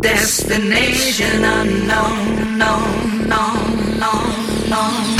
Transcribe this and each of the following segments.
Destination unknown, known, known, known, known.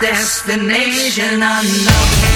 destination unknown.